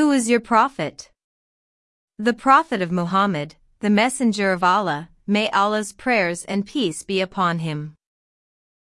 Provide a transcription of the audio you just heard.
Who is your prophet? The prophet of Muhammad, the messenger of Allah, may Allah's prayers and peace be upon him.